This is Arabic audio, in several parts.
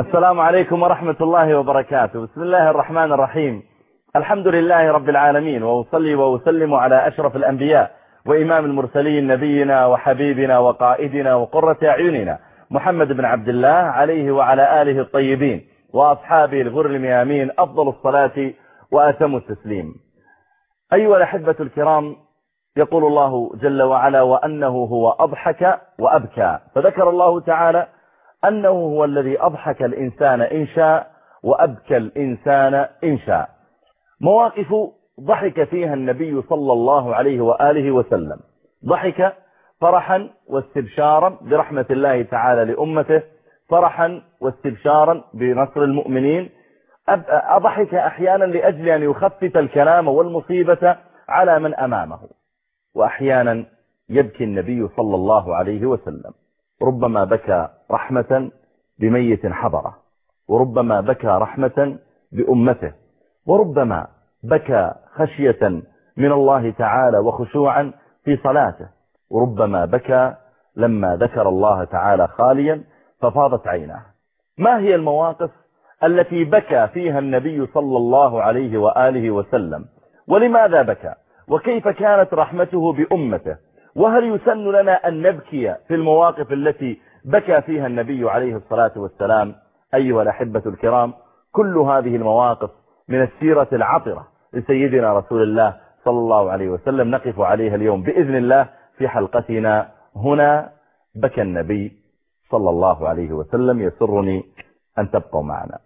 السلام عليكم ورحمة الله وبركاته. بسم الله الرحمن الرحيم. الحمد لله رب العالمين وأصلي وأسلم على أشرف الأنبياء وإمام المرسلين نبينا وحبيبنا وقائدنا وقرة أعيننا محمد بن عبد الله عليه وعلى آله الطيبين وأصحابه الغر الميامين أفضل الصلاة وأتم التسليم. أيها الأحبة الكرام يقول الله جل وعلا وأنه هو أضحك وأبكى فذكر الله تعالى أنه هو الذي أضحك الإنسان إن شاء وأبكى الإنسان إن شاء. مواقف ضحك فيها النبي صلى الله عليه وآله وسلم. ضحك فرحا واستبشارا برحمة الله تعالى لأمته فرحا واستبشارا بنصر المؤمنين. أضحك أحيانا لأجل أن يخفف الكلام والمصيبة على من أمامه. وأحيانا يبكي النبي صلى الله عليه وسلم. ربما بكى رحمة بميت حضره وربما بكى رحمة بأمته وربما بكى خشية من الله تعالى وخشوعا في صلاته وربما بكى لما ذكر الله تعالى خاليا ففاضت عيناه. ما هي المواقف التي بكى فيها النبي صلى الله عليه وآله وسلم؟ ولماذا بكى؟ وكيف كانت رحمته بأمته؟ وهل يسن لنا أن نبكي في المواقف التي بكى فيها النبي عليه الصلاة والسلام؟ أيها الأحبة الكرام كل هذه المواقف من السيرة العطرة لسيدنا رسول الله صلى الله عليه وسلم. نقف عليها اليوم بإذن الله في حلقتنا. هنا بكى النبي صلى الله عليه وسلم. يسرني أن تبقوا معنا.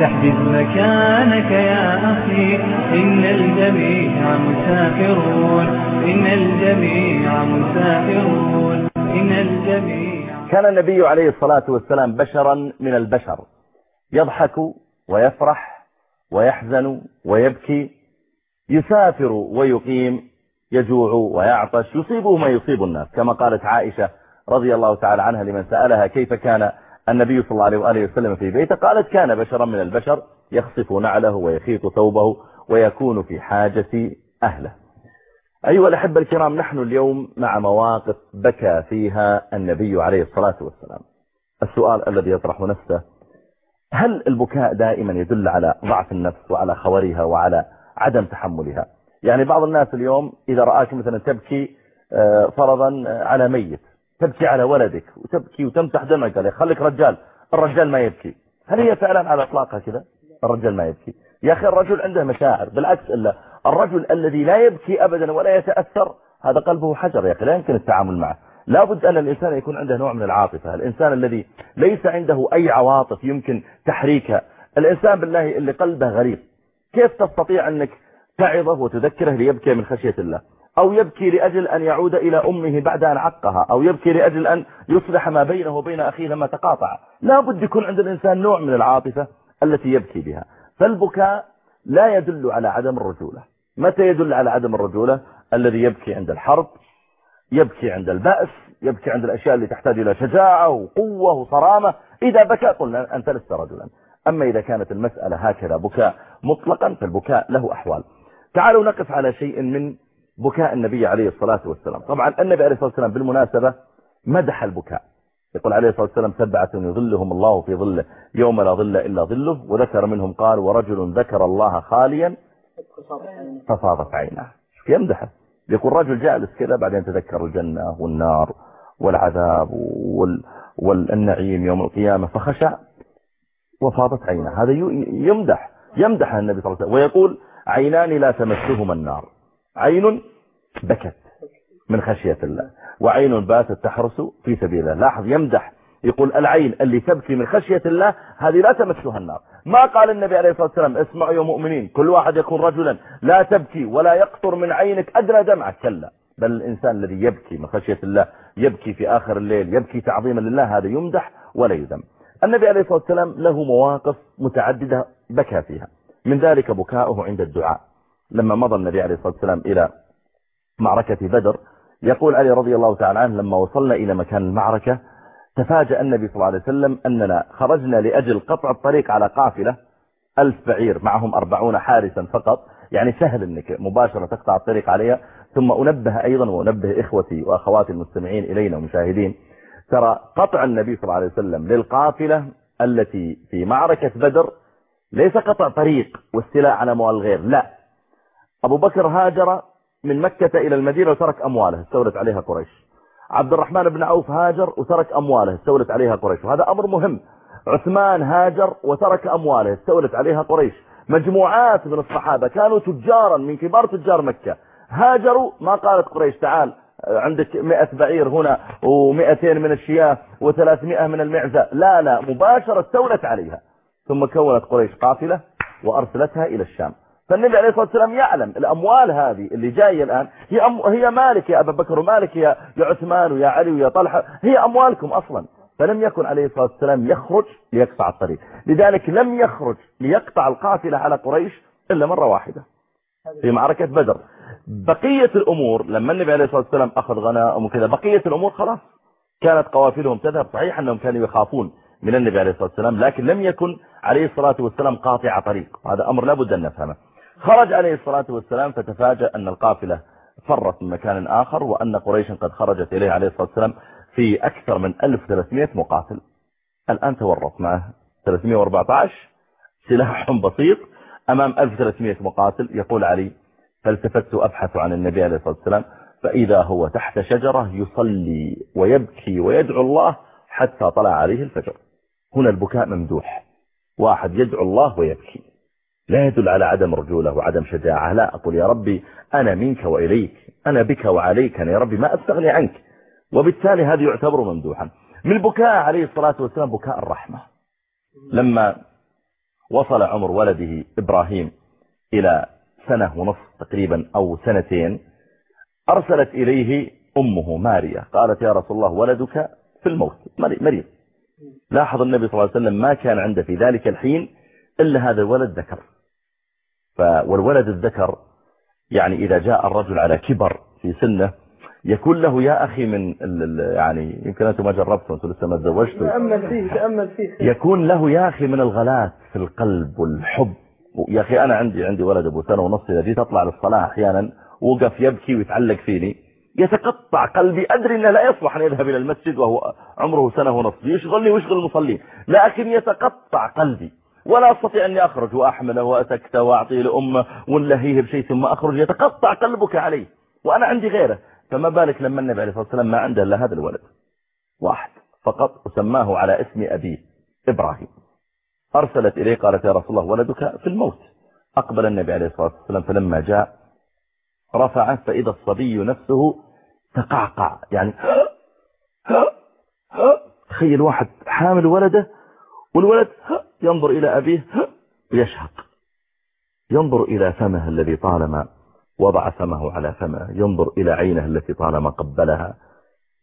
تحدث مكانك يا أخي. إن الجميع مسافرون. إن الجميع مسافرون. إن الجميع كان النبي عليه الصلاة والسلام بشرا من البشر. يضحك ويفرح ويحزن ويبكي. يسافر ويقيم. يجوع ويعطش. يصيبه ما يصيب الناس. كما قالت عائشة رضي الله تعالى عنها لمن سألها كيف كان النبي صلى الله عليه وآله وسلم في بيته قالت كان بشرا من البشر يخصف نعله ويخيط ثوبه ويكون في حاجة أهله. أيها الأحبة الكرام نحن اليوم مع مواقف بكى فيها النبي عليه الصلاة والسلام. السؤال الذي يطرح نفسه هل البكاء دائما يدل على ضعف النفس وعلى خورها وعلى عدم تحملها؟ يعني بعض الناس اليوم إذا رآك مثلا تبكي فرضا على ميت. تبكي على ولدك وتبكي وتمسح دمك عليه. خليك رجال. الرجال ما يبكي. هل هي فعلا على إطلاقها كذا؟ الرجال ما يبكي. يا أخي الرجل عنده مشاعر. بالعكس إلا الرجل الذي لا يبكي ابدا ولا يتأثر هذا قلبه حجر يا أخي لا يمكن التعامل معه. لابد أن الإنسان يكون عنده نوع من العاطفة. الإنسان الذي ليس عنده أي عواطف يمكن تحريكها. الإنسان بالله اللي قلبه غريب. كيف تستطيع أنك تعظه وتذكره ليبكي من خشية الله؟ أو يبكي لأجل أن يعود إلى أمه بعد أن عقها أو يبكي لأجل أن يصلح ما بينه وبين أخيه لما تقاطع. لا بد يكون عند الإنسان نوع من العاطفة التي يبكي بها. فالبكاء لا يدل على عدم الرجولة. متى يدل على عدم الرجولة؟ الذي يبكي عند الحرب يبكي عند البأس يبكي عند الأشياء اللي تحتاج إلى شجاعة وقوة وصرامة. إذا بكى قلنا أنت لست رجلا. أما إذا كانت المسألة هكذا بكاء مطلقا فالبكاء له أحوال. تعالوا نقف على شيء من بكاء النبي عليه الصلاة والسلام. طبعا النبي عليه الصلاة والسلام بالمناسبة مدح البكاء. يقول عليه الصلاة والسلام سبعة يظلهم الله في ظله يوم لا ظل إلا ظله وذكر منهم قال ورجل ذكر الله خاليا ففاضت عينه يمدحه. يقول رجل جالس كذا بعدين تذكر الجنة والنار والعذاب وال... والنعيم يوم القيامة فخشع وفاضت عينه هذا يمدح. يمدح النبي صلى الله عليه وسلم. ويقول عينان لا تمسهما النار. عين بكت من خشية الله وعين باتت تحرس في سبيل الله. لاحظ يمدح يقول العين اللي تبكي من خشية الله هذه لا تمسها النار. ما قال النبي عليه الصلاة والسلام؟ اسمعوا يا مؤمنين كل واحد يكون رجلا لا تبكي ولا يقطر من عينك أدنى دمعة. كلا بل الإنسان الذي يبكي من خشية الله يبكي في آخر الليل يبكي تعظيما لله هذا يمدح ولا يذم. النبي عليه الصلاة والسلام له مواقف متعددة بكى فيها. من ذلك بكاؤه عند الدعاء. لما مضى النبي عليه الصلاة والسلام إلى معركة بدر يقول علي رضي الله تعالى عنه لما وصلنا إلى مكان المعركة تفاجأ النبي صلى الله عليه وسلم أننا خرجنا لأجل قطع الطريق على قافلة ألف بعير معهم أربعون حارسا فقط يعني سهل أنك مباشرة تقطع الطريق عليها. ثم أنبه أيضا وأنبه إخوتي وأخواتي المستمعين إلينا ومشاهدين ترى قطع النبي صلى الله عليه وسلم للقافلة التي في معركة بدر ليس قطع طريق واستيلاء على أموال الغير لا. أبو بكر هاجر من مكة إلى المدينة وترك أمواله استولت عليها قريش. عبد الرحمن بن عوف هاجر وترك أمواله استولت عليها قريش. وهذا أمر مهم. عثمان هاجر وترك أمواله استولت عليها قريش. مجموعات من الصحابة كانوا تجارا من كبار تجار مكة. هاجروا ما قالت قريش تعال عندك مئة بعير هنا ومئتين من الشياه وثلاثمائة من المعزة. لا لا مباشرة استولت عليها. ثم كونت قريش قافلة وأرسلتها إلى الشام. فالنبي عليه الصلاة والسلام يعلم الأموال هذه اللي جاية الآن. هي, أم هي مالك يا أبا بكر ومالك يا, يا عثمان ويا علي ويا طلحة. هي أموالكم أصلا. فلم يكن عليه الصلاة والسلام يخرج ليقطع الطريق. لذلك لم يخرج ليقطع القافلة على قريش إلا مرة واحدة في معركة بدر. بقية الأمور لما النبي عليه الصلاة والسلام أخذ غنائم وكذا بقية الأمور خلاص كانت قوافلهم تذهب. صحيح أنهم كانوا يخافون من النبي عليه الصلاة والسلام لكن لم يكن عليه الصلاة والسلام قاطع طريق. هذا أمر لابد أن نفهمه. خرج عليه الصلاة والسلام فتفاجأ أن القافلة فرت من مكان آخر وأن قريشا قد خرجت إليه عليه الصلاة والسلام في أكثر من 1300 مقاتل. الآن تورط معه. 314 سلاح بسيط أمام 1300 مقاتل. يقول علي فالتفت أبحث عن النبي عليه الصلاة والسلام فإذا هو تحت شجرة يصلي ويبكي ويدعو الله حتى طلع عليه الفجر. هنا البكاء ممدوح. واحد يدعو الله ويبكي. لا يدل على عدم رجولة وعدم شجاعة. لا أقول يا ربي أنا منك وإليك. أنا بك وعليك. أنا يا ربي ما أستغني عنك. وبالتالي هذا يعتبر ممدوحا. من البكاء عليه الصلاة والسلام بكاء الرحمة. لما وصل عمر ولده إبراهيم إلى سنة ونصف تقريبا أو سنتين أرسلت إليه أمه ماريا. قالت يا رسول الله ولدك في الموت. مريض لاحظ النبي صلى الله عليه وسلم ما كان عنده في ذلك الحين إلا هذا الولد ذكر. والولد الذكر يعني إذا جاء الرجل على كبر في سنه يكون له يا أخي من يعني يمكن أنتم ما جربتوا أنتم لسه ما تزوجتوا. تأمل فيه تأمل فيه. يكون له يا أخي من الغلات في القلب والحب. يا أخي أنا عندي عندي ولد أبو سنة ونص إذا جيت أطلع للصلاة أحيانا وقف يبكي ويتعلق فيني يتقطع قلبي أدري أنه لا يصلح أن يذهب إلى المسجد وهو عمره سنة ونص يشغلني ويشغل المصلين لكن يتقطع قلبي. ولا أستطيع أني أخرج وأحمله وأسكته وأعطيه لأمه ونلهيه بشيء ثم أخرج يتقطع قلبك عليه وأنا عندي غيره. فما بالك لما النبي عليه الصلاة والسلام ما عنده إلا هذا الولد؟ واحد فقط وسماه على اسم أبيه إبراهيم. أرسلت إليه قالت يا رسول الله ولدك في الموت. أقبل النبي عليه الصلاة والسلام فلما جاء رفعه فإذا الصبي نفسه تقعقع. يعني تخيل واحد حامل ولده والولد ينظر إلى أبيه يشهق. ينظر إلى فمه الذي طالما وضع فمه على فمه ينظر إلى عينه التي طالما قبلها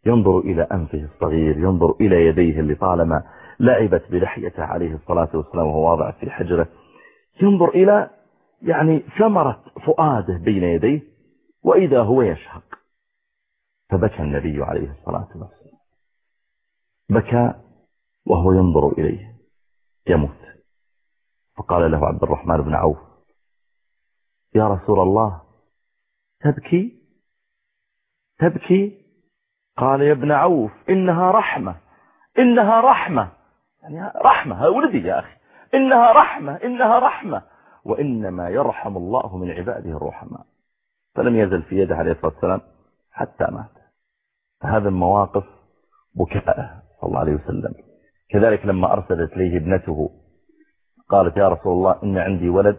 ينظر إلى أنفه الصغير ينظر إلى يديه اللي طالما لعبت بلحيته عليه الصلاة والسلام وهو واضع في حجره. ينظر إلى يعني ثمرة فؤاده بين يديه وإذا هو يشهق. فبكى النبي عليه الصلاة والسلام. بكى وهو ينظر إليه. يموت. فقال له عبد الرحمن بن عوف يا رسول الله تبكي؟ تبكي؟ قال يا ابن عوف إنها رحمة إنها رحمة. يعني رحمة ولدي يا أخي. إنها رحمة إنها رحمة وإنما يرحم الله من عباده الرحماء. فلم يزل في يده عليه الصلاة والسلام حتى مات. فهذا المواقف بكاء صلى الله عليه وسلم. كذلك لما أرسلت إليه ابنته قالت يا رسول الله إن عندي ولد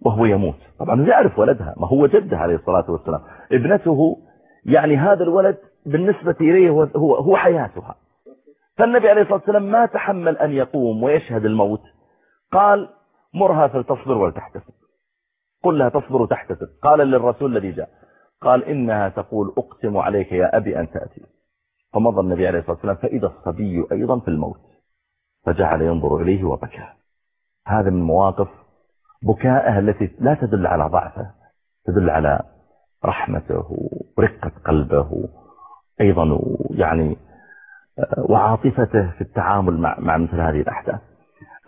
وهو يموت. طبعا يعرف ولدها ما هو جده عليه الصلاة والسلام. ابنته يعني هذا الولد بالنسبة إليه هو, هو حياتها. فالنبي عليه الصلاة والسلام ما تحمل أن يقوم ويشهد الموت. قال مرها فلتصبر ولتحتسب. قل لها تصبر وتحتسب. قال للرسول الذي جاء قال إنها تقول أقسم عليك يا أبي أن تأتي. فمضى النبي عليه الصلاة والسلام فإذا الصبي أيضا في الموت. فجعل ينظر إليه وبكى. هذا من مواقف بكاءه التي لا تدل على ضعفه تدل على رحمته ورقة قلبه أيضا يعني وعاطفته في التعامل مع, مع مثل هذه الأحداث.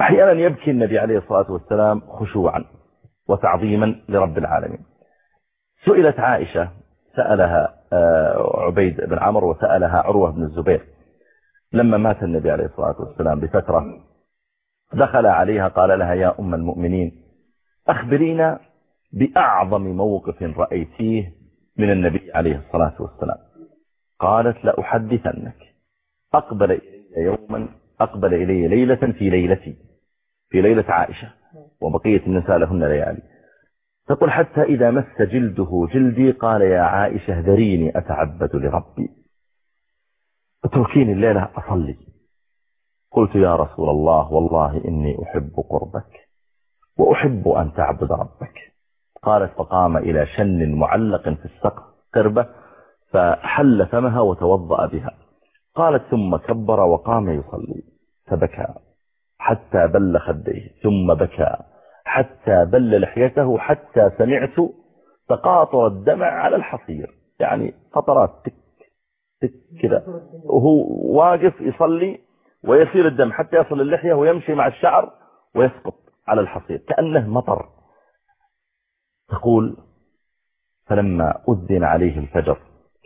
أحيانا يبكي النبي عليه الصلاة والسلام خشوعا وتعظيما لرب العالمين. سئلت عائشة سألها آه، عبيد بن عمر وسألها عروة بن الزبير لما مات النبي عليه الصلاة والسلام بفترة دخل عليها قال لها يا أم المؤمنين أخبرينا بأعظم موقف رأيتيه من النبي عليه الصلاة والسلام. قالت لأحدثنك أقبل إلي يوما أقبل إلي ليلة في ليلتي في ليلة عائشة وبقية النساء لهن ليالي. تقول حتى إذا مس جلده جلدي قال يا عائشة ذريني أتعبد لربي. اتركيني الليلة أصلي. قلت يا رسول الله والله إني أحب قربك وأحب أن تعبد ربك. قالت فقام إلى شن معلق في السقف قربة فحل فمها وتوضأ بها. قالت ثم كبر وقام يصلي. فبكى حتى بل خديه. ثم بكى حتى بل لحيته حتى سمعت تقاطر الدمع على الحصير. يعني قطرات تك كذا وهو واقف يصلي ويسير الدم حتى يصل اللحية ويمشي مع الشعر ويسقط على الحصير كأنه مطر. تقول فلما أذن عليه الفجر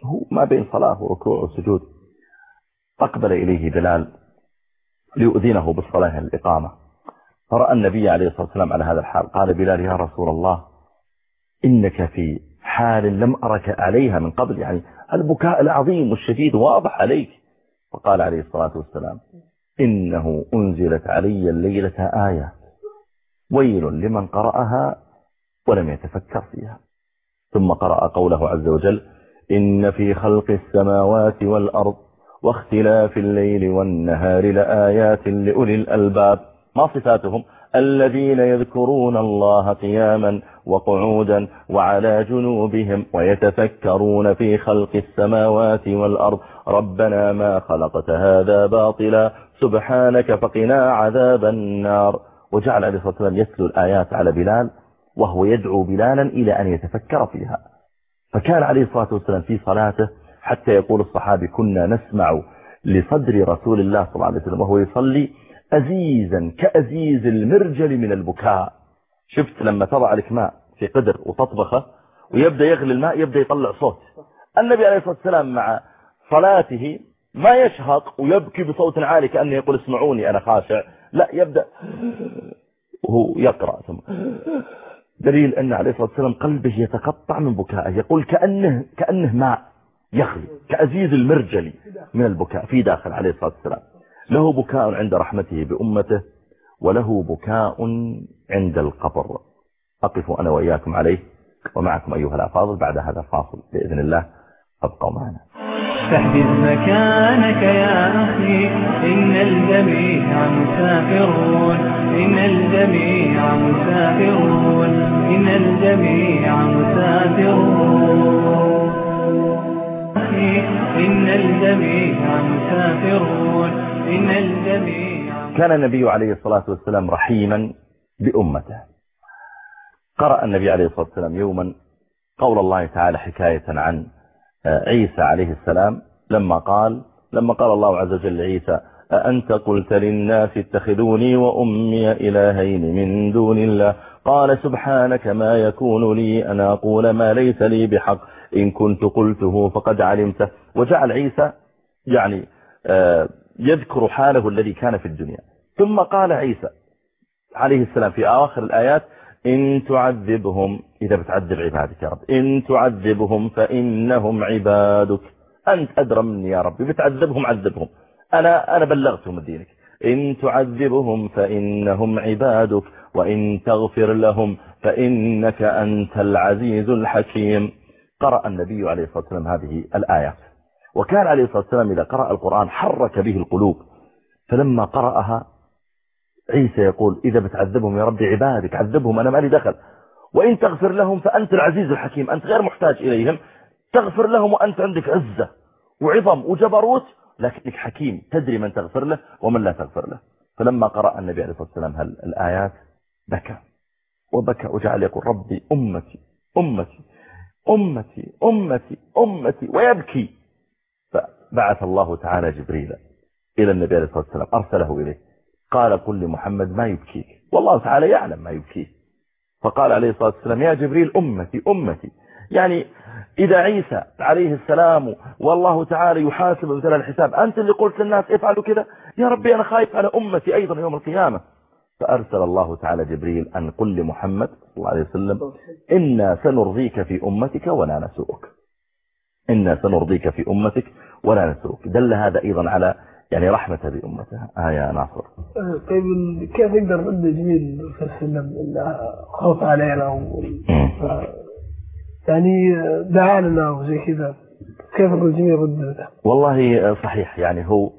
هو ما بين صلاة وركوع وسجود أقبل إليه بلال ليؤذنه بالصلاة الإقامة. فرأى النبي عليه الصلاة والسلام على هذا الحال قال بلال يا رسول الله إنك في حال لم أرك عليها من قبل. يعني البكاء العظيم والشديد واضح عليك. فقال عليه الصلاة والسلام إنه أنزلت علي الليلة آية. ويل لمن قرأها ولم يتفكر فيها. ثم قرأ قوله عز وجل إن في خلق السماوات والأرض واختلاف الليل والنهار لآيات لأولي الألباب. ما صفاتهم؟ الذين يذكرون الله قياما وقعودا وعلى جنوبهم ويتفكرون في خلق السماوات والأرض. ربنا ما خلقت هذا باطلا سبحانك فقنا عذاب النار. وجعل عليه الصلاة والسلام يتلو الآيات على بلال وهو يدعو بلالا إلى أن يتفكر فيها. فكان عليه الصلاة والسلام في صلاته حتى يقول الصحابي كنا نسمع لصدر رسول الله صلى الله عليه وسلم وهو يصلي أزيزا كأزيز المرجل من البكاء. شفت لما تضع لك ماء في قدر وتطبخه ويبدأ يغلي الماء يبدأ يطلع صوت. النبي عليه الصلاة والسلام مع صلاته ما يشهق ويبكي بصوت عالي كأنه يقول اسمعوني أنا خاشع. لا يبدأ وهو يقرأ ثم دليل أن عليه الصلاة والسلام قلبه يتقطع من بكائه. يقول كأنه, كأنه ماء يخلي كأزيز المرجلي من البكاء في داخل عليه الصلاة والسلام. له بكاء عند رحمته بأمته وله بكاء عند القبر. أقف أنا وإياكم عليه ومعكم أيها الأفاضل. بعد هذا الفاصل بإذن الله أبقوا معنا. فاحجز مكانك يا أخي إن الجميع مسافرون. إن الجميع مسافرون. إن الجميع مسافرون. إن الجميع مسافرون. الجميع. كان النبي عليه الصلاة والسلام رحيما بأمته. قرأ النبي عليه الصلاة والسلام يوما قول الله تعالى حكاية عن عيسى عليه السلام لما قال لما قال الله عز وجل لعيسى أأنت قلت للناس اتخذوني وأمي إلهين من دون الله؟ قال سبحانك ما يكون لي أن أقول ما ليس لي بحق. إن كنت قلته فقد علمته. وجعل عيسى يعني آه، يذكر حاله الذي كان في الدنيا. ثم قال عيسى عليه السلام في آخر الآيات إن تعذبهم إذا بتعذب عبادك يا رب إن تعذبهم فإنهم عبادك. أنت أدرى مني يا ربي بتعذبهم عذبهم. أنا, أنا بلغتهم دينك. إن تعذبهم فإنهم عبادك وإن تغفر لهم فإنك أنت العزيز الحكيم. قرأ النبي عليه الصلاة والسلام هذه الآيات. وكان عليه الصلاة والسلام إذا قرأ القرآن حرك به القلوب. فلما قرأها عيسى يقول إذا بتعذبهم يا ربي عبادك عذبهم أنا مالي دخل. وإن تغفر لهم فأنت العزيز الحكيم أنت غير محتاج إليهم. تغفر لهم وأنت عندك عزة وعظم وجبروت لكنك حكيم تدري من تغفر له ومن لا تغفر له. فلما قرأ النبي عليه الصلاة والسلام الآيات؟ بكى. وبكى. وجعل يقول ربي أمتي أمتي أمتي أمتي أمتي ويبكي. فبعث الله تعالى جبريل إلى النبي عليه الصلاة والسلام أرسله إليه. قال قل لمحمد ما يبكيك؟ والله تعالى يعلم ما يبكيه فقال عليه الصلاة والسلام يا جبريل أمتي أمتي. يعني إذا عيسى عليه السلام والله تعالى يحاسب مثل الحساب أنت اللي قلت للناس افعلوا كذا؟ يا ربي أنا خايف على أمتي أيضا يوم القيامة. فأرسل الله تعالى جبريل أن قل لمحمد صلى الله عليه وسلم إنا سنرضيك في أمتك ولا نسوءك. إنا سنرضيك في أمتك ولا نسوءك دل هذا أيضا على يعني رحمة بأمته آه يا ناصر. طيب كيف يقدر رد جميل عليه وسلم خوف علينا و... يعني دعا لنا وزي كذا. كيف نقول جميل رد والله صحيح. يعني هو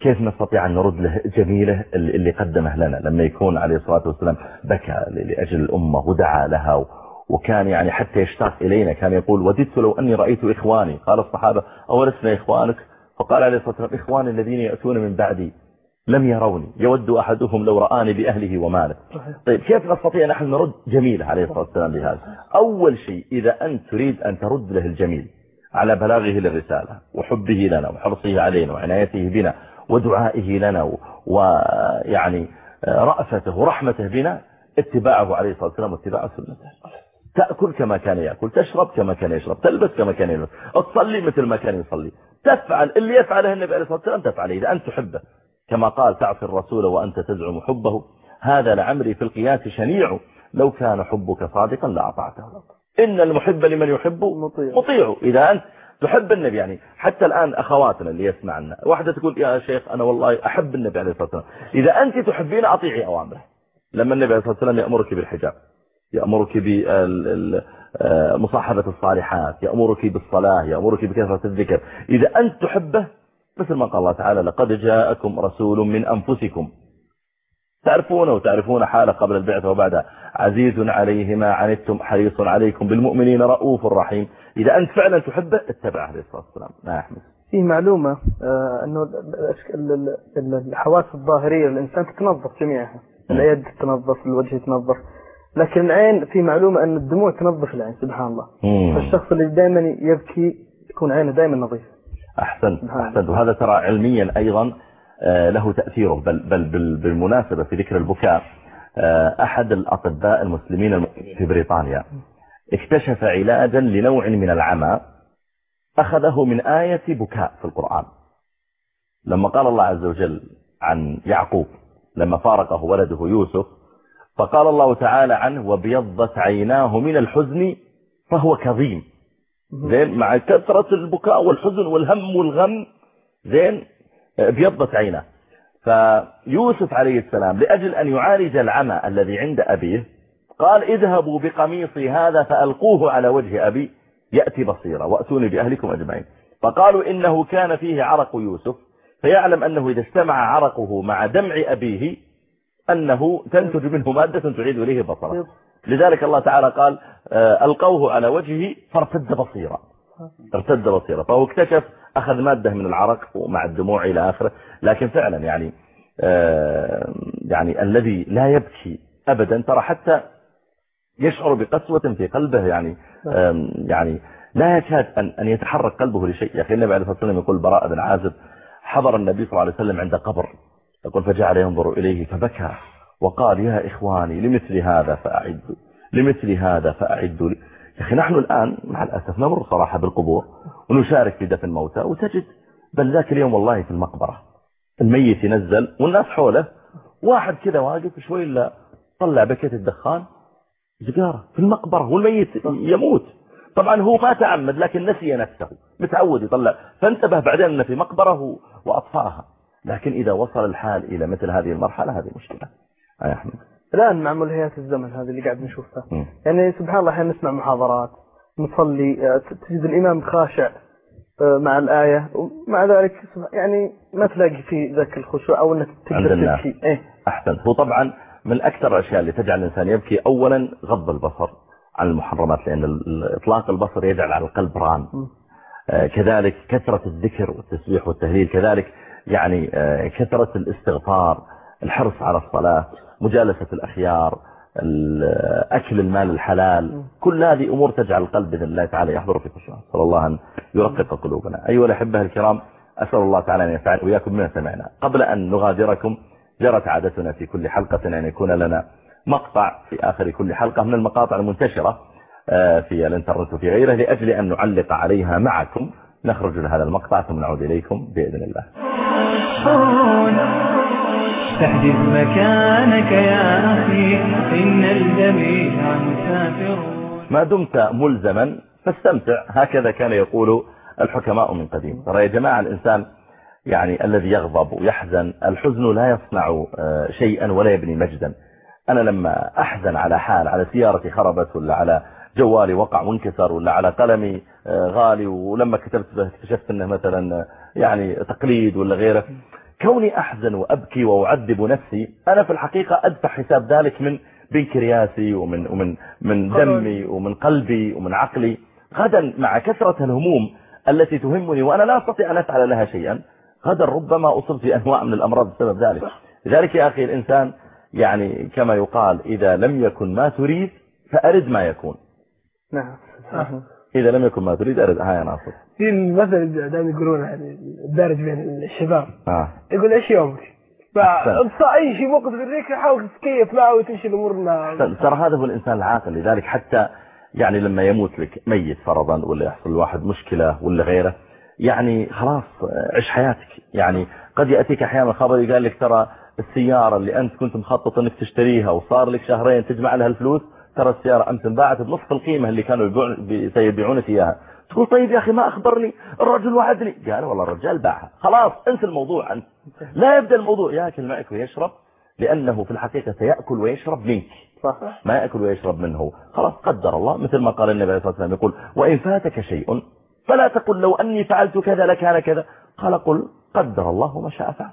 كيف نستطيع أن نرد له جميله اللي قدمه لنا لما يكون عليه الصلاة والسلام بكى لأجل الأمة ودعا لها وكان يعني حتى يشتاق إلينا كان يقول وددت لو أني رأيت إخواني. قال الصحابة أولسنا إخوانك؟ فقال عليه الصلاة والسلام إخواني الذين يأتون من بعدي لم يروني يود أحدهم لو رآني بأهله وماله. طيب كيف نستطيع نحن نرد جميله عليه الصلاة والسلام بهذا؟ أول شيء إذا أنت تريد أن ترد له الجميل على بلاغه للرسالة وحبه لنا وحرصه علينا وعنايته بنا ودعائه لنا ويعني رأفته ورحمته بنا اتباعه عليه الصلاة والسلام واتباع سنته. تأكل كما كان يأكل تشرب كما كان يشرب تلبس كما كان يلبس تصلي مثل ما كان يصلي. تفعل اللي يفعله النبي عليه الصلاة والسلام تفعله إذا أنت تحبه. كما قال تعصي الرسول وأنت تزعم حبه. هذا لعمري في القياس شنيع. لو كان حبك صادقا لأطعته إن المحب لمن يحب مطيع. إذا أنت تحب النبي يعني حتى الآن أخواتنا اللي يسمعنا واحدة تقول يا شيخ أنا والله أحب النبي عليه الصلاة والسلام. إذا أنت تحبين أطيعي أوامره. لما النبي عليه الصلاة والسلام يأمرك بالحجاب. يأمرك بمصاحبة الصالحات يأمرك بالصلاة يأمرك بكثرة الذكر. إذا أنت تحبه مثل ما قال الله تعالى لقد جاءكم رسول من أنفسكم. تعرفونه وتعرفون حاله قبل البعثة وبعدها عزيز عليه ما عنتم حريص عليكم بالمؤمنين رؤوف رحيم. إذا أنت فعلا تحبه اتبعه عليه الصلاة والسلام. ما يحمد فيه معلومة آه أنه الحواس الظاهرية للإنسان تتنظف جميعها. اليد تتنظف الوجه يتنظف. لكن العين في معلومة أن الدموع تنظف العين سبحان الله. فالشخص اللي دائما يبكي تكون عينه دائما نظيفة. أحسنت أحسنت وهذا ترى علميا أيضا له تأثيره. بل, بل بالمناسبة في ذكر البكاء أحد الأطباء المسلمين في بريطانيا اكتشف علاجا لنوع من العمى أخذه من آية بكاء في القرآن. لما قال الله عز وجل عن يعقوب لما فارقه ولده يوسف فقال الله تعالى عنه وبيضت عيناه من الحزن فهو كظيم. زين مع كثرة البكاء والحزن والهم والغم زين بيضت عيناه. فيوسف عليه السلام لأجل أن يعالج العمى الذي عند أبيه قال اذهبوا بقميصي هذا فألقوه على وجه أبي يأتي بصيرا وأتوني بأهلكم أجمعين. فقالوا إنه كان فيه عرق يوسف فيعلم أنه إذا اجتمع عرقه مع دمع أبيه أنه تنتج منه مادة تعيد إليه بصره. لذلك الله تعالى قال ألقوه على وجهه فارتد بصيرا. ارتد بصيرا. فهو اكتشف أخذ مادة من العرق ومع الدموع إلى آخره. لكن فعلا يعني يعني الذي لا يبكي أبدا ترى حتى يشعر بقسوة في قلبه يعني يعني لا يكاد أن أن يتحرك قلبه لشيء. يا أخي النبي عليه الصلاة والسلام يقول براء بن عازب حضر النبي صلى الله عليه وسلم عند قبر. يقول فجعل ينظر إليه فبكى وقال يا إخواني لمثل هذا فأعدوا لمثل هذا فأعدوا يا أخي نحن الآن مع الأسف نمر صراحة بالقبور ونشارك في دفن الموتى وتجد بل ذاك اليوم والله في المقبرة. الميت ينزل والناس حوله واحد كذا واقف شوي إلا طلع بكيت الدخان سيجارة في المقبرة والميت يموت. طبعا هو ما تعمد لكن نسي نفسه متعود يطلع. فانتبه بعدين أنه في مقبرة وأطفأها. لكن إذا وصل الحال إلى مثل هذه المرحلة هذه مشكلة. يا أحمد. الآن مع ملهيات الزمن هذه اللي قاعد نشوفها. م. يعني سبحان الله إحنا نسمع محاضرات نصلي تجد الإمام خاشع مع الآية ومع ذلك يعني ما تلاقي في ذاك الخشوع أو أنك تقدر تبكي إيه؟ أحسن هو طبعا من أكثر الأشياء اللي تجعل الإنسان يبكي أولا غض البصر عن المحرمات لأن إطلاق البصر يجعل على القلب ران. آه كذلك كثرة الذكر والتسبيح والتهليل كذلك يعني آه كثرة الاستغفار الحرص على الصلاة مجالسة الأخيار أكل المال الحلال كل هذه أمور تجعل القلب بإذن الله تعالى يحضر في خشوع. صلى الله أن يرقق قلوبنا. أيها الأحبة الكرام أسأل الله تعالى أن يفعل وياكم من سمعنا. قبل أن نغادركم جرت عادتنا في كل حلقة أن يكون لنا مقطع في آخر كل حلقة من المقاطع المنتشرة في الانترنت وفي غيره لأجل أن نعلق عليها معكم. نخرج لهذا المقطع ثم نعود إليكم بإذن الله. تحدث مكانك يا أخي إن الجميع مسافرون. ما دمت ملزما فاستمتع. هكذا كان يقول الحكماء من قديم. ترى يا جماعة الإنسان يعني الذي يغضب ويحزن الحزن لا يصنع آه، شيئا ولا يبني مجدا. أنا لما أحزن على حال على سيارتي خربت ولا على جوالي وقع وانكسر ولا على قلمي آه، غالي ولما كتبت به اكتشفت إنه مثلا آه، يعني تقليد ولا غيره. كوني أحزن وأبكي وأعذب نفسي أنا في الحقيقة ادفع حساب ذلك من بنكرياسي ومن ومن من دمي ومن قلبي ومن عقلي. غدا مع كثرة الهموم التي تهمني وأنا لا أستطيع أن أفعل لها شيئا غدا ربما أصبت في أنواع من الأمراض بسبب ذلك. لذلك يا أخي الإنسان يعني كما يقال إذا لم يكن ما تريد فأرد ما يكون. نعم. إذا لم يكن ما تريد أرد. هاي ناصر. في المثل دائما يقولون يعني الدارج بين الشباب. آه. يقول إيش يومك؟ اي شيء موقف يريك حاول تتكيف معه وتمشي الأمور معه ترى هذا هو الإنسان العاقل. لذلك حتى يعني لما يموت لك ميت فرضا ولا يحصل الواحد مشكلة ولا غيره يعني خلاص عيش حياتك. يعني قد يأتيك أحيانا خبر يقال لك ترى السيارة اللي أنت كنت مخطط إنك تشتريها وصار لك شهرين تجمع لها الفلوس ترى السيارة أمس انباعت بنصف القيمة اللي كانوا سيبيعونك إياها تقول طيب يا أخي ما أخبرني الرجل وعدني قال والله الرجال باعها. خلاص انسى الموضوع أنت. لا يبدأ الموضوع. يأكل معك ويشرب لأنه في الحقيقة سيأكل ويشرب منك. صح. ما يأكل ويشرب منه. خلاص قدر الله. مثل ما قال النبي صلى الله عليه وسلم يقول وإن فاتك شيء فلا تقل لو أني فعلت كذا لكان كذا. قال قل قدر الله ما شاء فعل.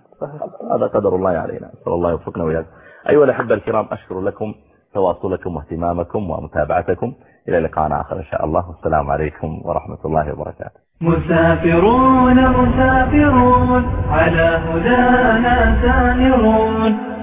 هذا قدر الله علينا. صلى الله يوفقنا وياكم أيها الأحبة الكرام أشكر لكم تواصلكم واهتمامكم ومتابعتكم. إلى لقاء آخر إن شاء الله. والسلام عليكم ورحمة الله وبركاته. مسافرون مسافرون على هدانا سائرون